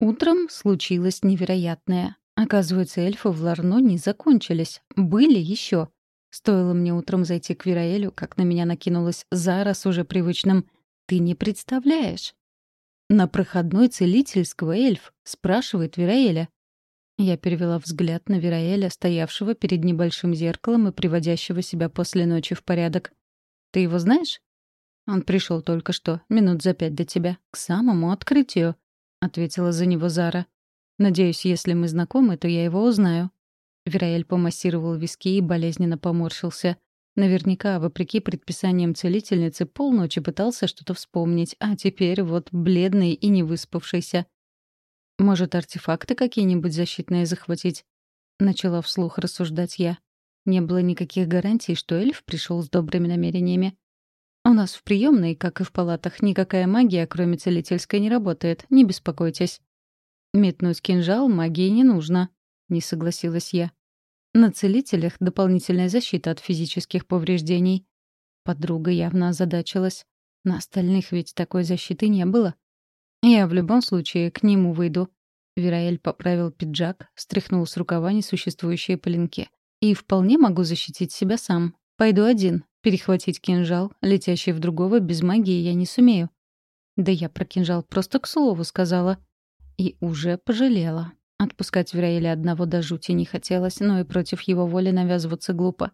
Утром случилось невероятное. Оказывается, эльфы в Ларно не закончились. Были еще. Стоило мне утром зайти к Вераэлю, как на меня накинулась Зара с уже привычным «Ты не представляешь». «На проходной целительского эльф?» — спрашивает Вераэля. Я перевела взгляд на Вераэля, стоявшего перед небольшим зеркалом и приводящего себя после ночи в порядок. «Ты его знаешь?» «Он пришел только что, минут за пять до тебя, к самому открытию», — ответила за него Зара. «Надеюсь, если мы знакомы, то я его узнаю». Вераэль помассировал виски и болезненно поморщился. Наверняка, вопреки предписаниям целительницы, полночи пытался что-то вспомнить, а теперь вот бледный и не выспавшийся. «Может, артефакты какие-нибудь защитные захватить?» Начала вслух рассуждать я. Не было никаких гарантий, что эльф пришел с добрыми намерениями. «У нас в приемной, как и в палатах, никакая магия, кроме целительской, не работает. Не беспокойтесь». «Метнуть кинжал магии не нужно», — не согласилась я. На целителях дополнительная защита от физических повреждений. Подруга явно озадачилась. На остальных ведь такой защиты не было. Я в любом случае к нему выйду. Вераэль поправил пиджак, стряхнул с рукава несуществующие пылинки. И вполне могу защитить себя сам. Пойду один. Перехватить кинжал, летящий в другого, без магии я не сумею. Да я про кинжал просто к слову сказала. И уже пожалела. Отпускать Вераэля одного до жути не хотелось, но и против его воли навязываться глупо.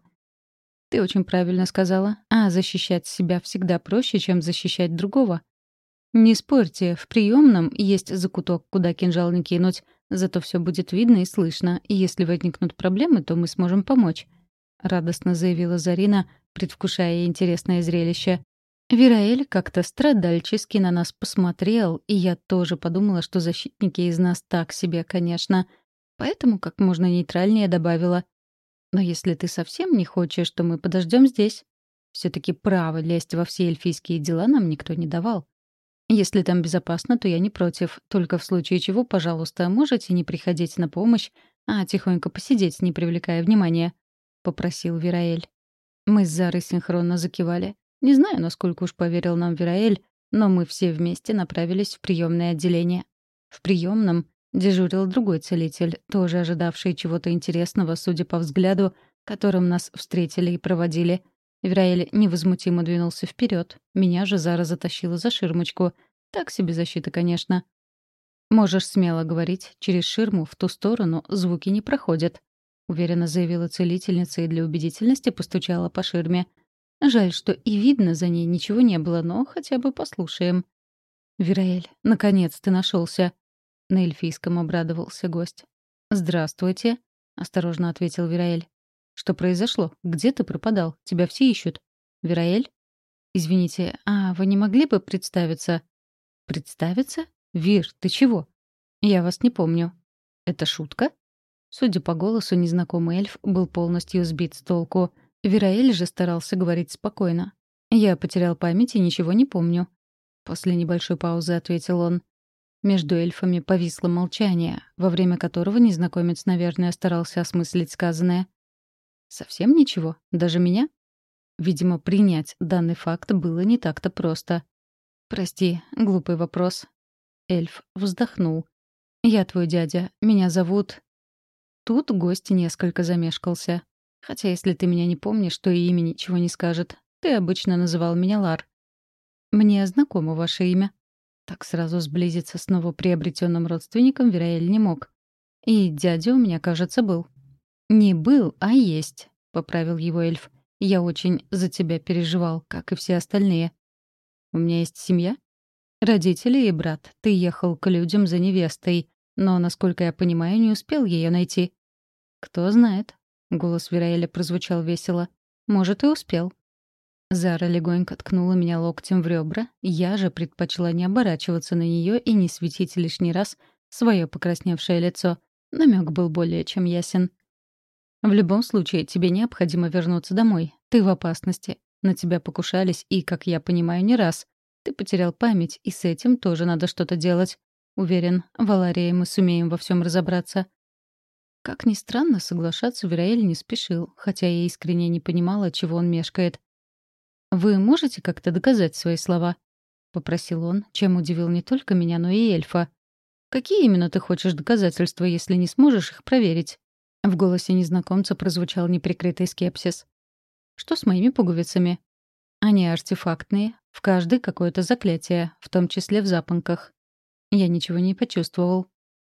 «Ты очень правильно сказала. А защищать себя всегда проще, чем защищать другого». «Не спорьте, в приемном есть закуток, куда кинжал не кинуть. Зато все будет видно и слышно, и если возникнут проблемы, то мы сможем помочь», — радостно заявила Зарина, предвкушая интересное зрелище. Вераэль как-то страдальчески на нас посмотрел, и я тоже подумала, что защитники из нас так себе, конечно. Поэтому как можно нейтральнее добавила. Но если ты совсем не хочешь, то мы подождем здесь. все таки право лезть во все эльфийские дела нам никто не давал. Если там безопасно, то я не против. Только в случае чего, пожалуйста, можете не приходить на помощь, а тихонько посидеть, не привлекая внимания», — попросил Вераэль. Мы с Зарой синхронно закивали. Не знаю, насколько уж поверил нам Вераэль, но мы все вместе направились в приемное отделение. В приемном дежурил другой целитель, тоже ожидавший чего-то интересного, судя по взгляду, которым нас встретили и проводили. Вераэль невозмутимо двинулся вперед. Меня же Зара затащила за ширмочку. Так себе защита, конечно. «Можешь смело говорить, через ширму в ту сторону звуки не проходят», — уверенно заявила целительница и для убедительности постучала по ширме — Жаль, что и видно за ней ничего не было, но хотя бы послушаем. «Вераэль, наконец ты нашелся. На эльфийском обрадовался гость. «Здравствуйте», — осторожно ответил Вераэль. «Что произошло? Где ты пропадал? Тебя все ищут». «Вераэль?» «Извините, а вы не могли бы представиться?» «Представиться? Вир, ты чего?» «Я вас не помню». «Это шутка?» Судя по голосу, незнакомый эльф был полностью сбит с толку — Вераэль же старался говорить спокойно. «Я потерял память и ничего не помню». После небольшой паузы ответил он. Между эльфами повисло молчание, во время которого незнакомец, наверное, старался осмыслить сказанное. «Совсем ничего? Даже меня?» Видимо, принять данный факт было не так-то просто. «Прости, глупый вопрос». Эльф вздохнул. «Я твой дядя. Меня зовут...» Тут гость несколько замешкался. Хотя если ты меня не помнишь, то и имя ничего не скажет. Ты обычно называл меня Лар. Мне знакомо ваше имя. Так сразу сблизиться с новоприобретенным родственником Вераэль не мог. И дядя у меня, кажется, был. Не был, а есть, — поправил его эльф. Я очень за тебя переживал, как и все остальные. У меня есть семья? Родители и брат. Ты ехал к людям за невестой, но, насколько я понимаю, не успел ее найти. Кто знает, Голос Вераэля прозвучал весело. «Может, и успел». Зара легонько ткнула меня локтем в ребра, я же предпочла не оборачиваться на нее и не светить лишний раз свое покрасневшее лицо. Намек был более чем ясен. «В любом случае, тебе необходимо вернуться домой. Ты в опасности. На тебя покушались, и, как я понимаю, не раз. Ты потерял память, и с этим тоже надо что-то делать. Уверен, в Аларии мы сумеем во всем разобраться. Как ни странно, соглашаться Вераэль не спешил, хотя я искренне не понимала, чего он мешкает. «Вы можете как-то доказать свои слова?» — попросил он, чем удивил не только меня, но и эльфа. Какие именно ты хочешь доказательства, если не сможешь их проверить?» В голосе незнакомца прозвучал неприкрытый скепсис. «Что с моими пуговицами?» «Они артефактные, в каждой какое-то заклятие, в том числе в запонках». Я ничего не почувствовал.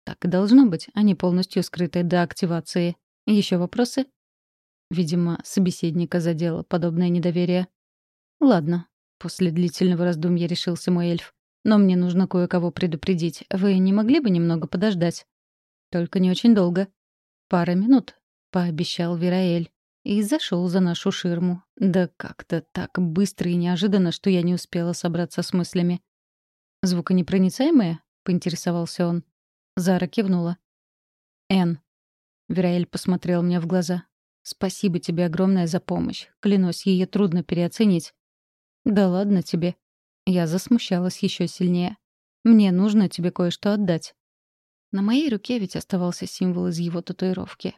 Так и должно быть, они полностью скрыты до активации. Еще вопросы? Видимо, собеседника задело подобное недоверие. «Ладно». После длительного раздумья решился мой эльф. Но мне нужно кое-кого предупредить. Вы не могли бы немного подождать? Только не очень долго. Пара минут, пообещал Вераэль. И зашел за нашу ширму. Да как-то так быстро и неожиданно, что я не успела собраться с мыслями. «Звуконепроницаемые?» — поинтересовался он. Зара кивнула. «Эн». Вераэль посмотрел мне в глаза. «Спасибо тебе огромное за помощь. Клянусь, ее трудно переоценить». «Да ладно тебе», я засмущалась еще сильнее. «Мне нужно тебе кое-что отдать». На моей руке ведь оставался символ из его татуировки.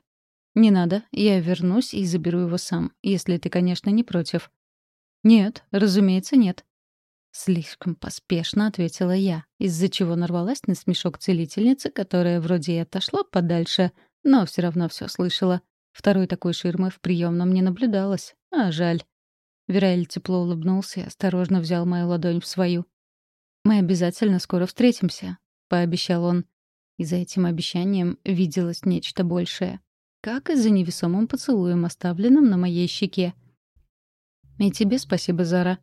«Не надо, я вернусь и заберу его сам, если ты, конечно, не против». «Нет, разумеется, нет». Слишком поспешно ответила я, из-за чего нарвалась на смешок целительницы, которая вроде и отошла подальше, но все равно все слышала. Второй такой ширмы в приемном не наблюдалось, а жаль. Вераэль тепло улыбнулся и осторожно взял мою ладонь в свою. «Мы обязательно скоро встретимся», — пообещал он. И за этим обещанием виделось нечто большее. Как и за невесомым поцелуем, оставленным на моей щеке. «И тебе спасибо, Зара».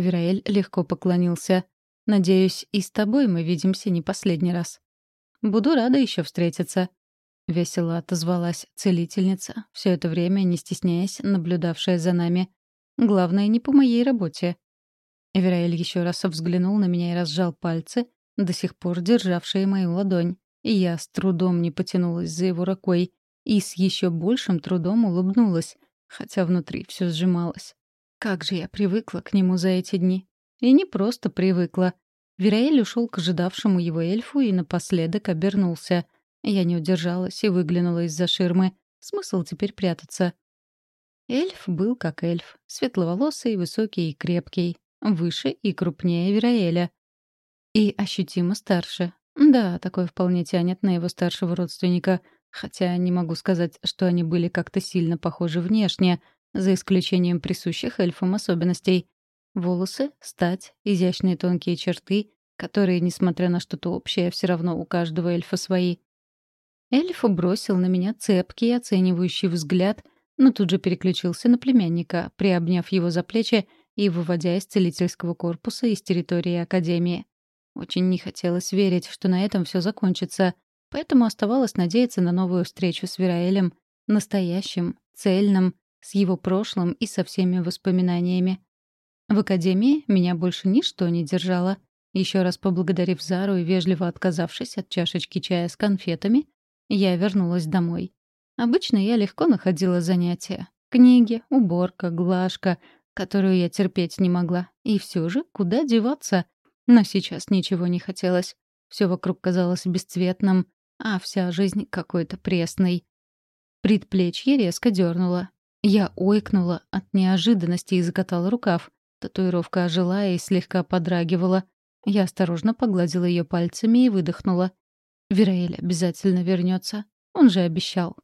Вераэль легко поклонился. «Надеюсь, и с тобой мы видимся не последний раз». «Буду рада еще встретиться», — весело отозвалась целительница, все это время, не стесняясь, наблюдавшая за нами. Главное, не по моей работе. Эвераэль еще раз взглянул на меня и разжал пальцы, до сих пор державшие мою ладонь. И я с трудом не потянулась за его рукой и с еще большим трудом улыбнулась, хотя внутри все сжималось. Как же я привыкла к нему за эти дни. И не просто привыкла. Вераэль ушел к ожидавшему его эльфу и напоследок обернулся. Я не удержалась и выглянула из-за ширмы. Смысл теперь прятаться. Эльф был как эльф, светловолосый, высокий и крепкий, выше и крупнее Вераэля. И ощутимо старше. Да, такое вполне тянет на его старшего родственника, хотя не могу сказать, что они были как-то сильно похожи внешне, за исключением присущих эльфам особенностей. Волосы, стать, изящные тонкие черты, которые, несмотря на что-то общее, все равно у каждого эльфа свои. Эльф бросил на меня цепкий оценивающий взгляд — но тут же переключился на племянника, приобняв его за плечи и выводя из целительского корпуса из территории Академии. Очень не хотелось верить, что на этом все закончится, поэтому оставалось надеяться на новую встречу с Вераэлем, настоящим, цельным, с его прошлым и со всеми воспоминаниями. В Академии меня больше ничто не держало. Еще раз поблагодарив Зару и вежливо отказавшись от чашечки чая с конфетами, я вернулась домой. Обычно я легко находила занятия. Книги, уборка, глажка, которую я терпеть не могла. И все же, куда деваться? Но сейчас ничего не хотелось. Все вокруг казалось бесцветным, а вся жизнь какой-то пресной. Предплечье резко дернуло. Я ойкнула от неожиданности и закатала рукав. Татуировка ожила и слегка подрагивала. Я осторожно погладила ее пальцами и выдохнула. Вераэль обязательно вернется. Он же обещал.